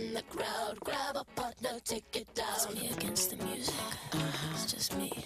in the crowd, grab a partner, take it down. It's me against the music. Uh-huh. It's just me.